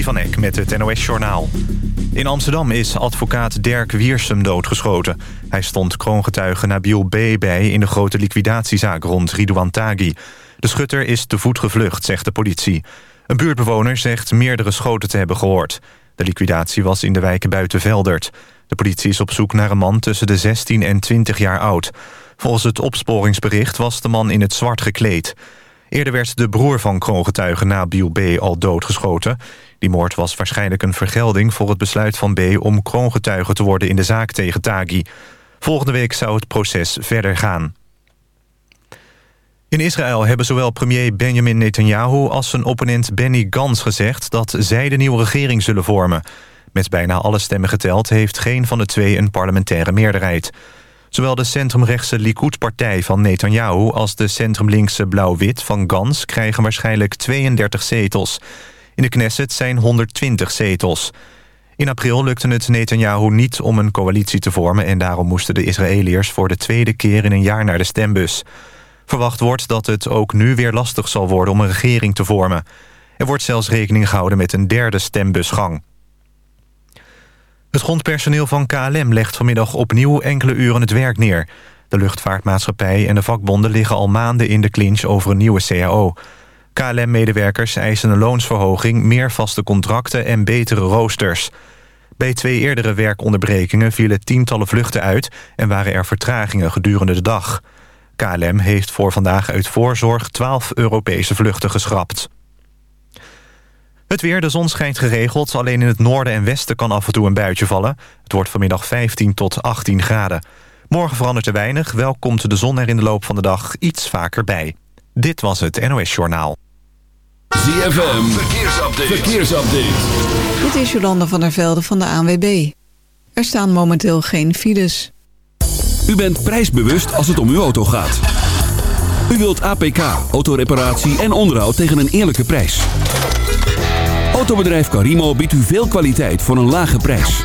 Van Eck met het NOS-journaal. In Amsterdam is advocaat Dirk Wiersum doodgeschoten. Hij stond kroongetuige Nabil B. bij in de grote liquidatiezaak rond Ridouan Taghi. De schutter is te voet gevlucht, zegt de politie. Een buurtbewoner zegt meerdere schoten te hebben gehoord. De liquidatie was in de wijk Buitenveldert. De politie is op zoek naar een man tussen de 16 en 20 jaar oud. Volgens het opsporingsbericht was de man in het zwart gekleed... Eerder werd de broer van kroongetuige Nabil B. al doodgeschoten. Die moord was waarschijnlijk een vergelding voor het besluit van B... om kroongetuige te worden in de zaak tegen Taghi. Volgende week zou het proces verder gaan. In Israël hebben zowel premier Benjamin Netanyahu als zijn opponent Benny Gantz gezegd... dat zij de nieuwe regering zullen vormen. Met bijna alle stemmen geteld heeft geen van de twee een parlementaire meerderheid... Zowel de centrumrechtse Likud-partij van Netanyahu... als de centrumlinkse Blauw-Wit van Gans krijgen waarschijnlijk 32 zetels. In de Knesset zijn 120 zetels. In april lukte het Netanyahu niet om een coalitie te vormen... en daarom moesten de Israëliërs voor de tweede keer in een jaar naar de stembus. Verwacht wordt dat het ook nu weer lastig zal worden om een regering te vormen. Er wordt zelfs rekening gehouden met een derde stembusgang. Het grondpersoneel van KLM legt vanmiddag opnieuw enkele uren het werk neer. De luchtvaartmaatschappij en de vakbonden liggen al maanden in de clinch over een nieuwe CAO. KLM-medewerkers eisen een loonsverhoging, meer vaste contracten en betere roosters. Bij twee eerdere werkonderbrekingen vielen tientallen vluchten uit... en waren er vertragingen gedurende de dag. KLM heeft voor vandaag uit voorzorg 12 Europese vluchten geschrapt. Het weer, de zon schijnt geregeld. Alleen in het noorden en westen kan af en toe een buitje vallen. Het wordt vanmiddag 15 tot 18 graden. Morgen verandert er weinig. Wel komt de zon er in de loop van de dag iets vaker bij. Dit was het NOS Journaal. ZFM, verkeersupdate. verkeersupdate. Dit is Jolanda van der Velde van de ANWB. Er staan momenteel geen files. U bent prijsbewust als het om uw auto gaat. U wilt APK, autoreparatie en onderhoud tegen een eerlijke prijs. Autobedrijf Carimo biedt u veel kwaliteit voor een lage prijs.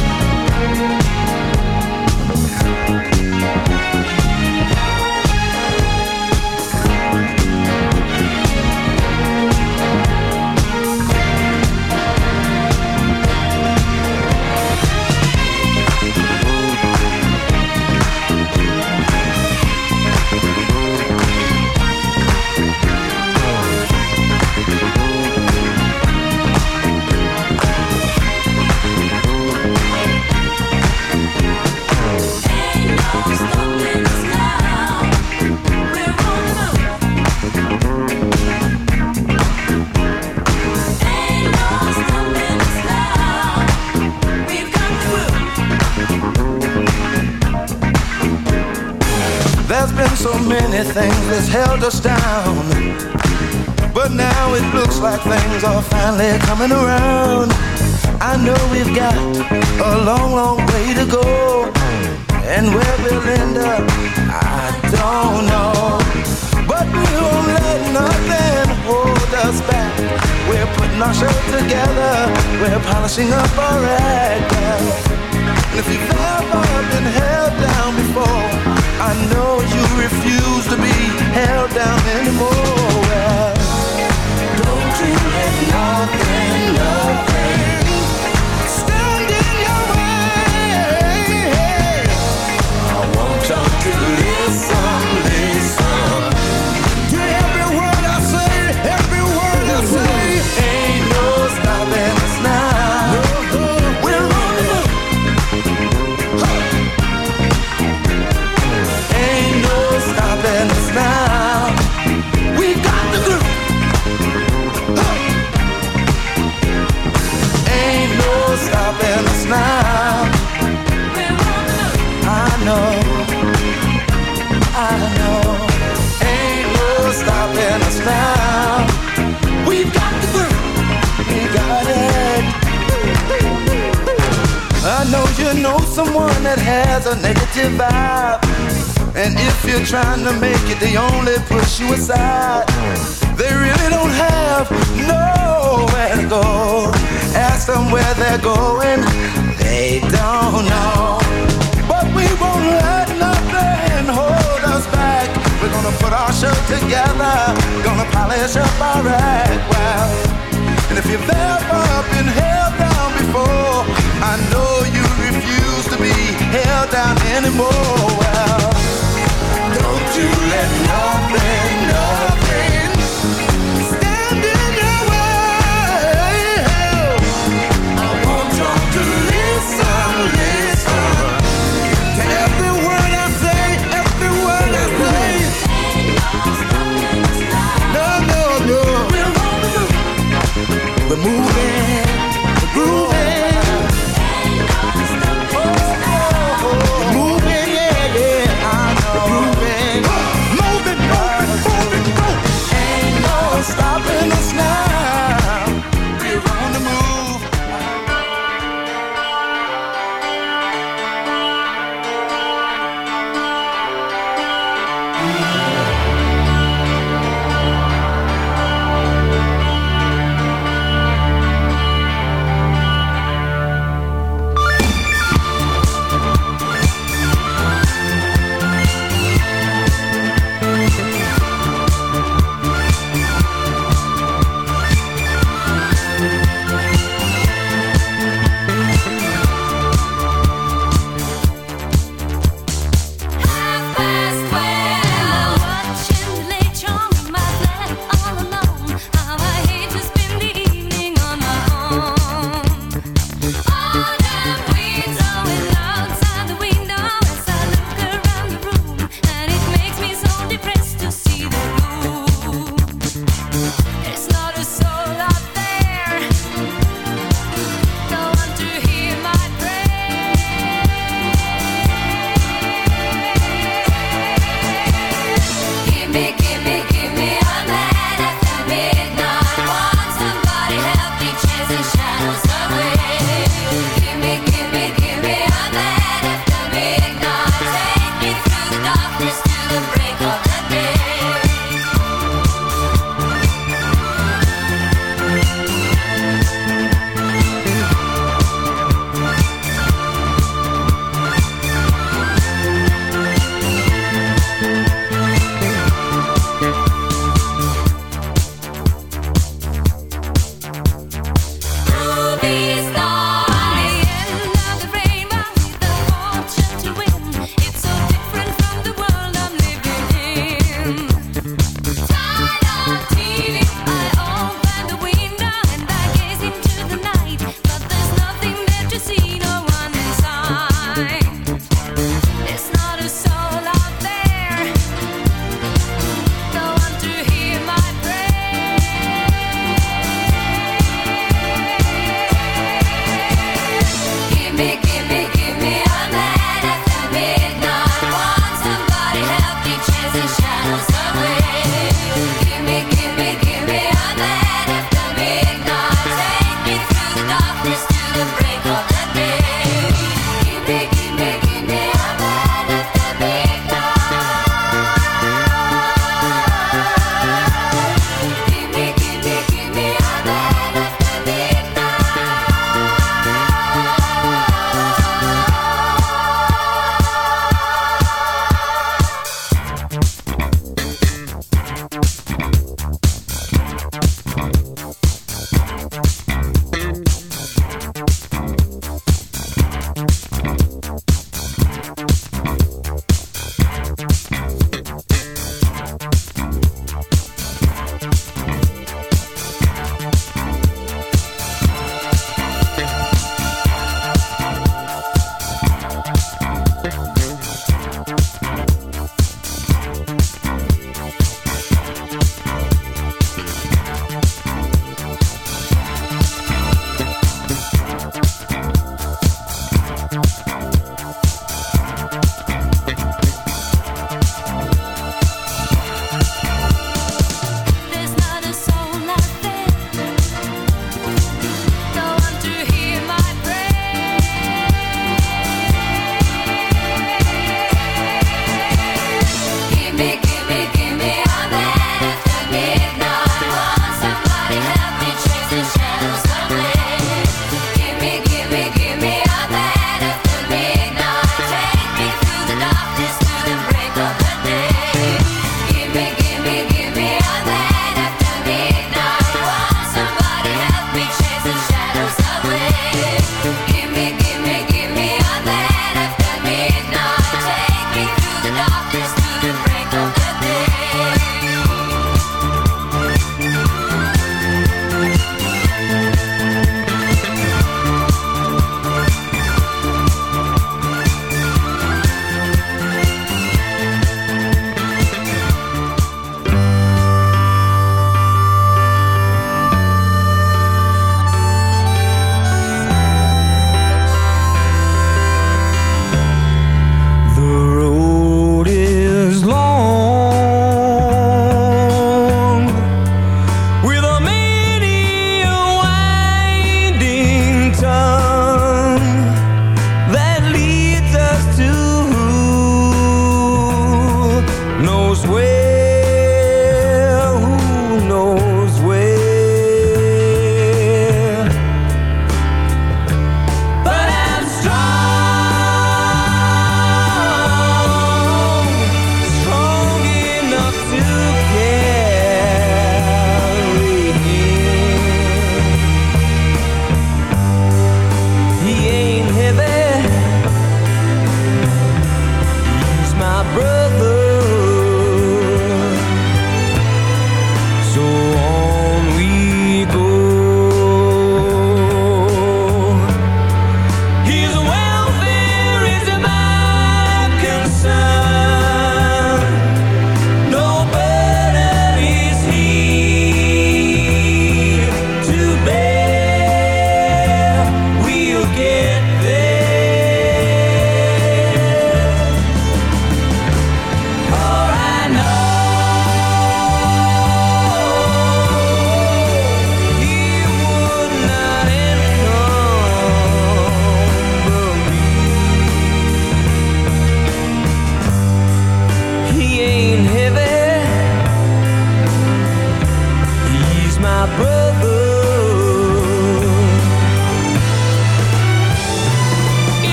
together. We're polishing up our act And if you've ever been held down before, I know you refuse to be held down anymore. Well, don't you let nothing, nothing stand in your way. I want you to listen. know, I know. Ain't no stopping us now. We've got the groove, we got it. I know you know someone that has a negative vibe. And if you're trying to make it, they only push you aside. They really don't have nowhere to go. Ask them where they're going, they don't know. Won't let nothing hold us back. We're gonna put our show together, gonna polish up our act well. And if you've ever been held down before, I know you refuse to be held down anymore. Well, don't you let nothing, nothing We're moving,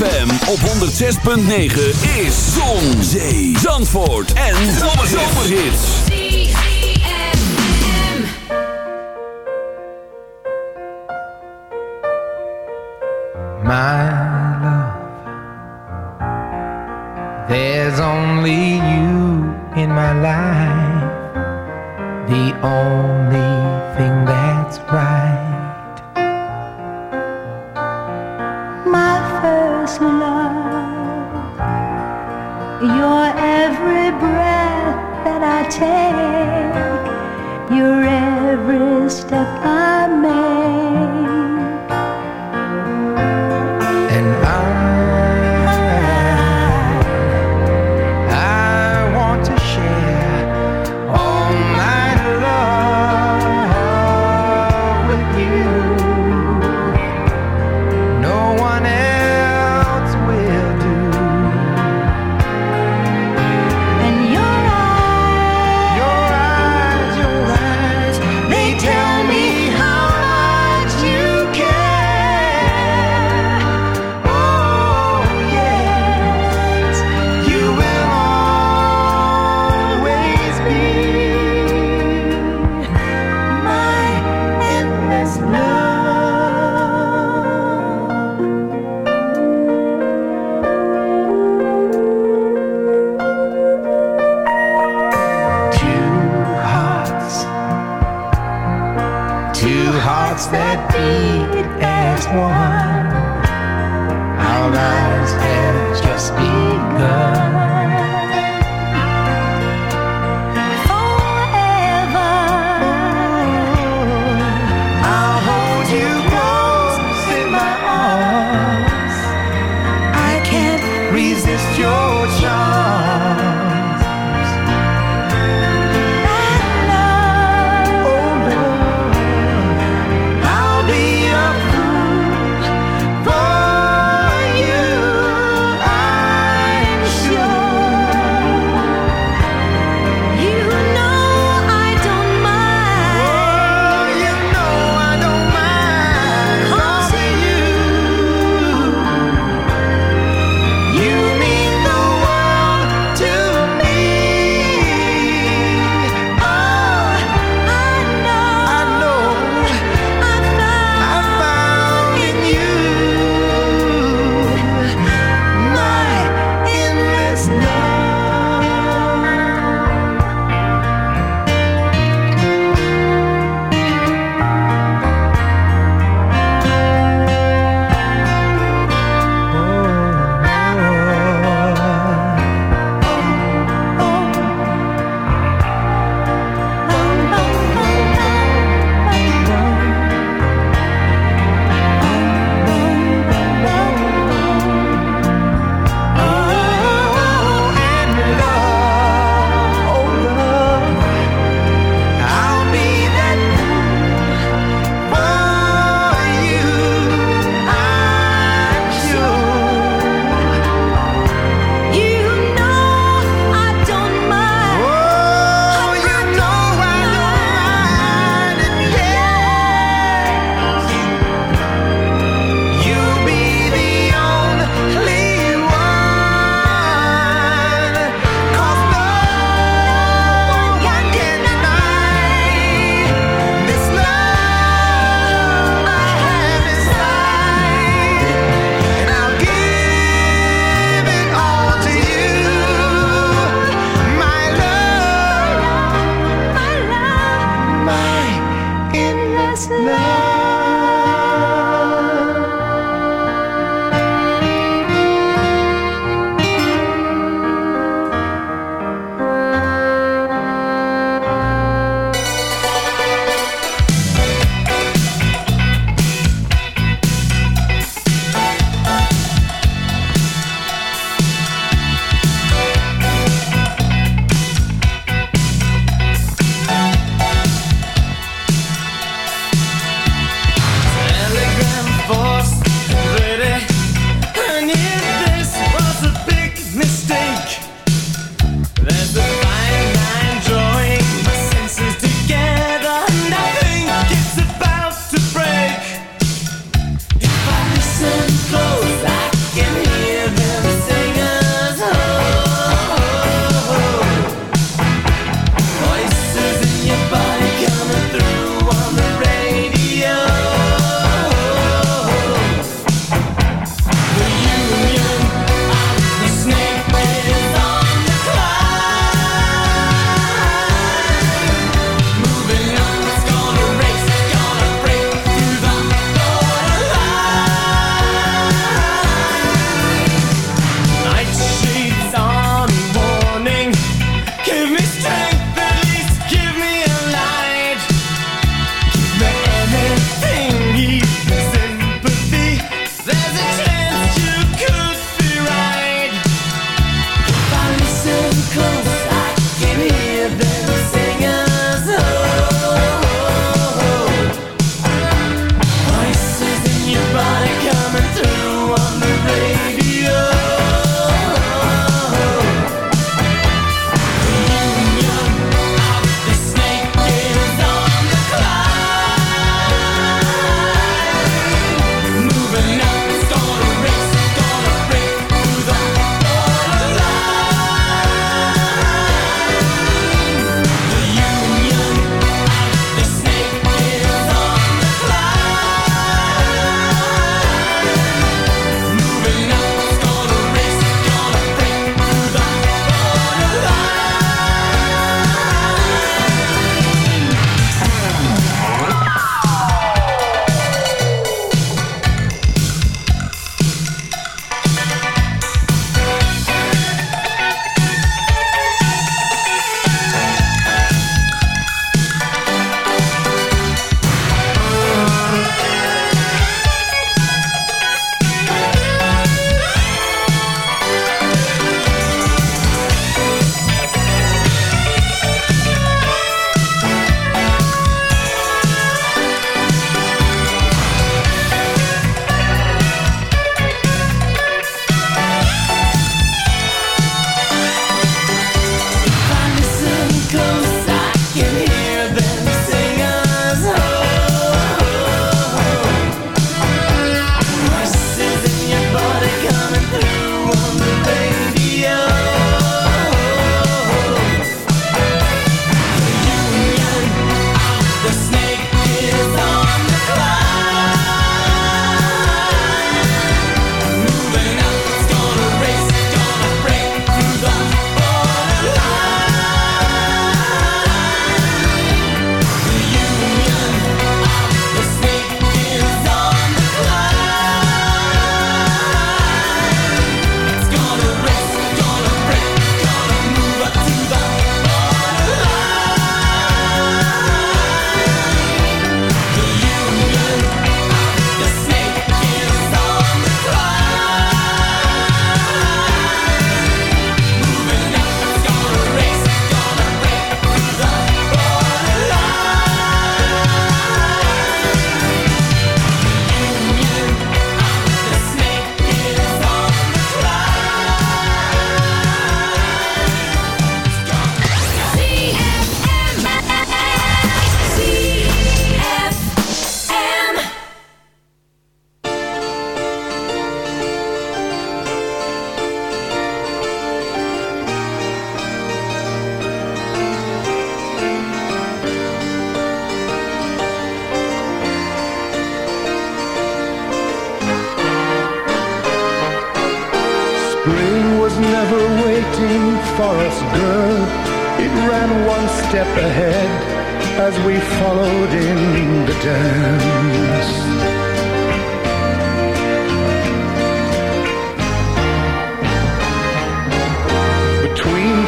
ZFM op 106.9 is Zon, Zee, Zandvoort en Zomerhits. My love, there's only you in my life. The only thing that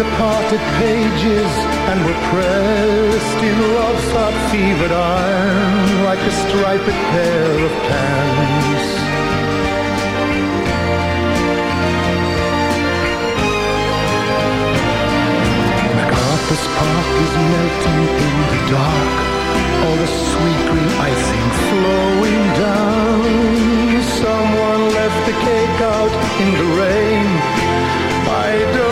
the parted pages and were pressed in love's hot fevered iron like a striped pair of pants. MacArthur's Park is melting in the dark. All the sweet green icing flowing down. Someone left the cake out in the rain. I don't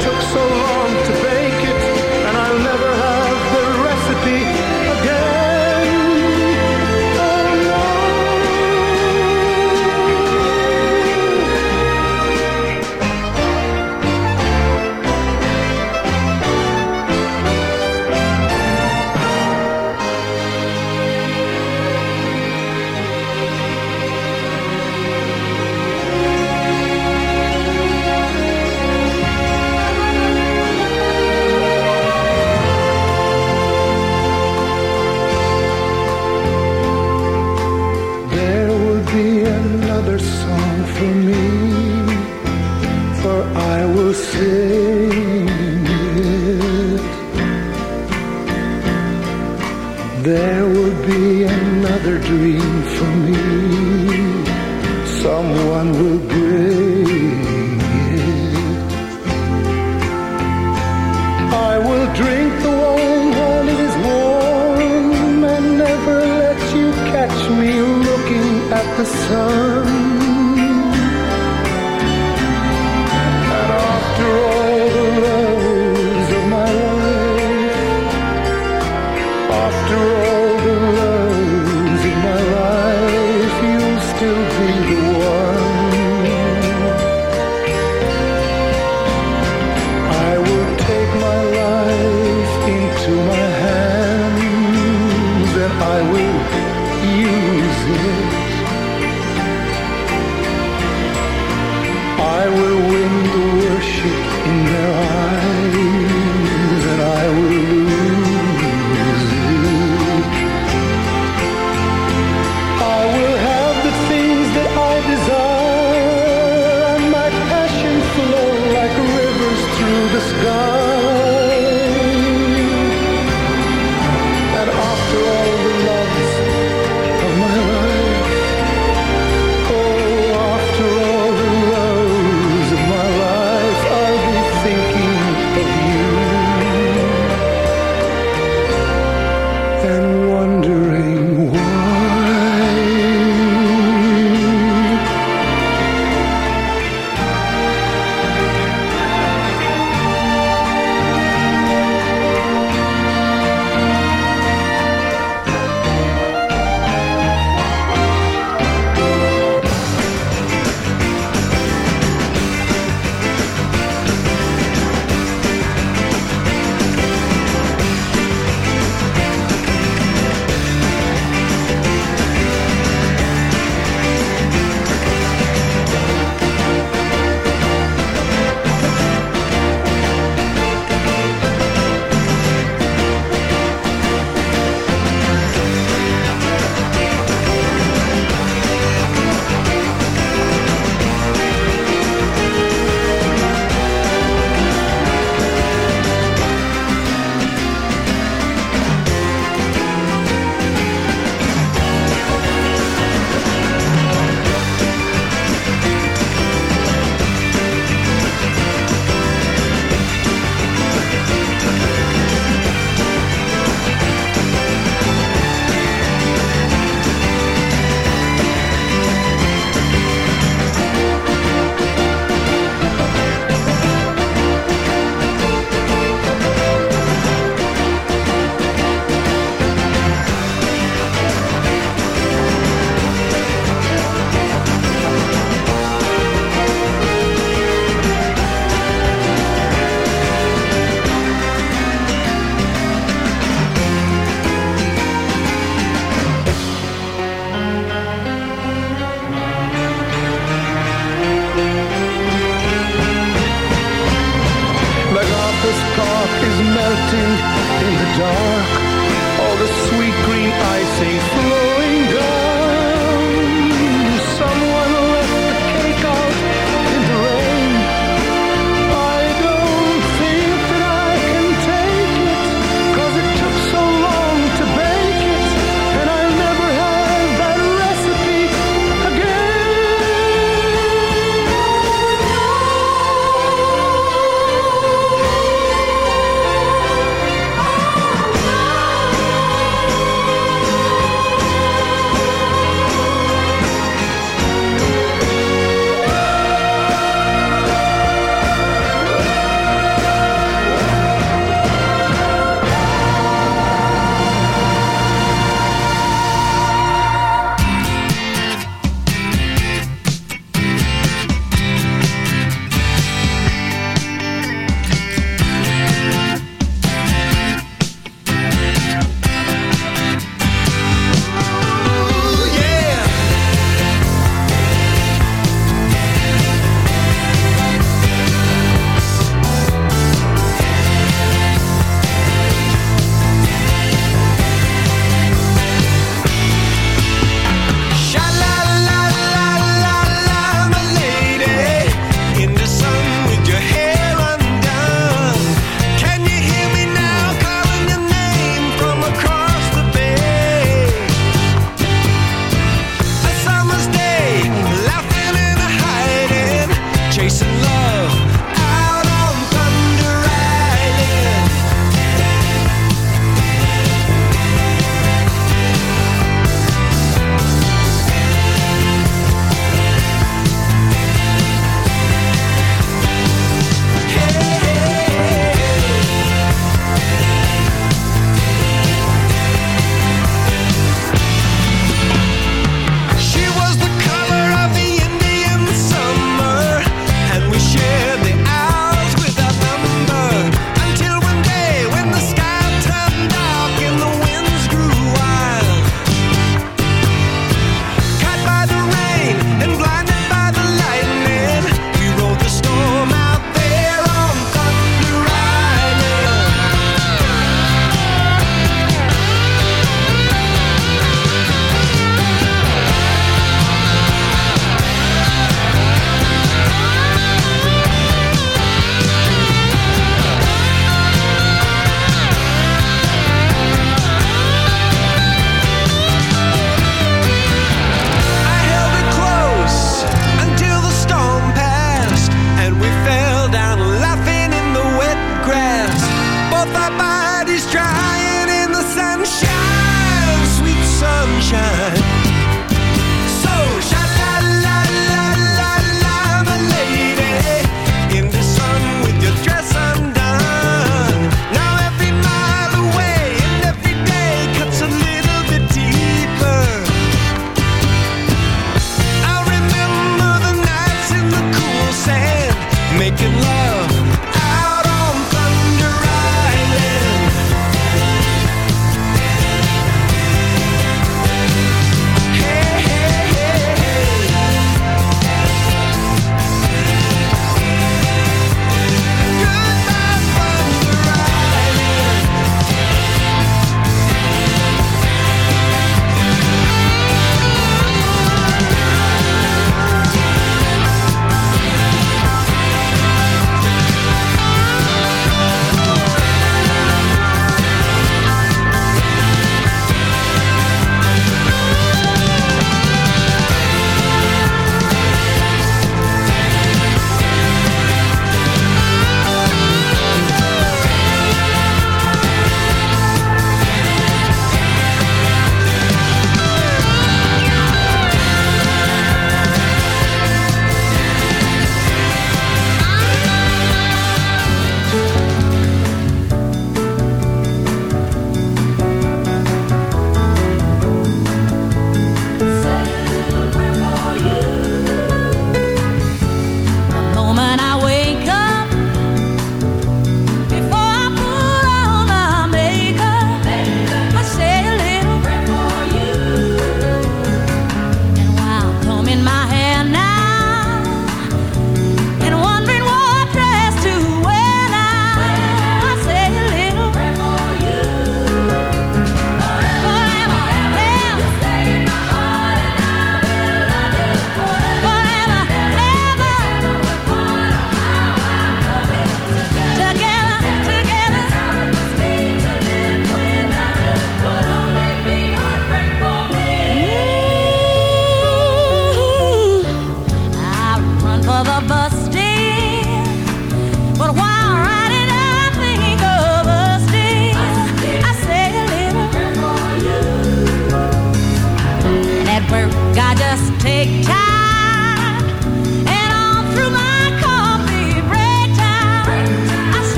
took so long to bake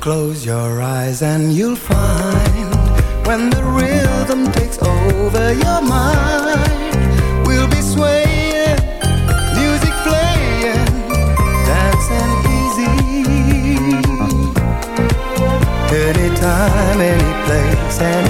Close your eyes and you'll find when the rhythm takes over your mind, we'll be swaying, music playing, dancing easy. Anytime, any place, any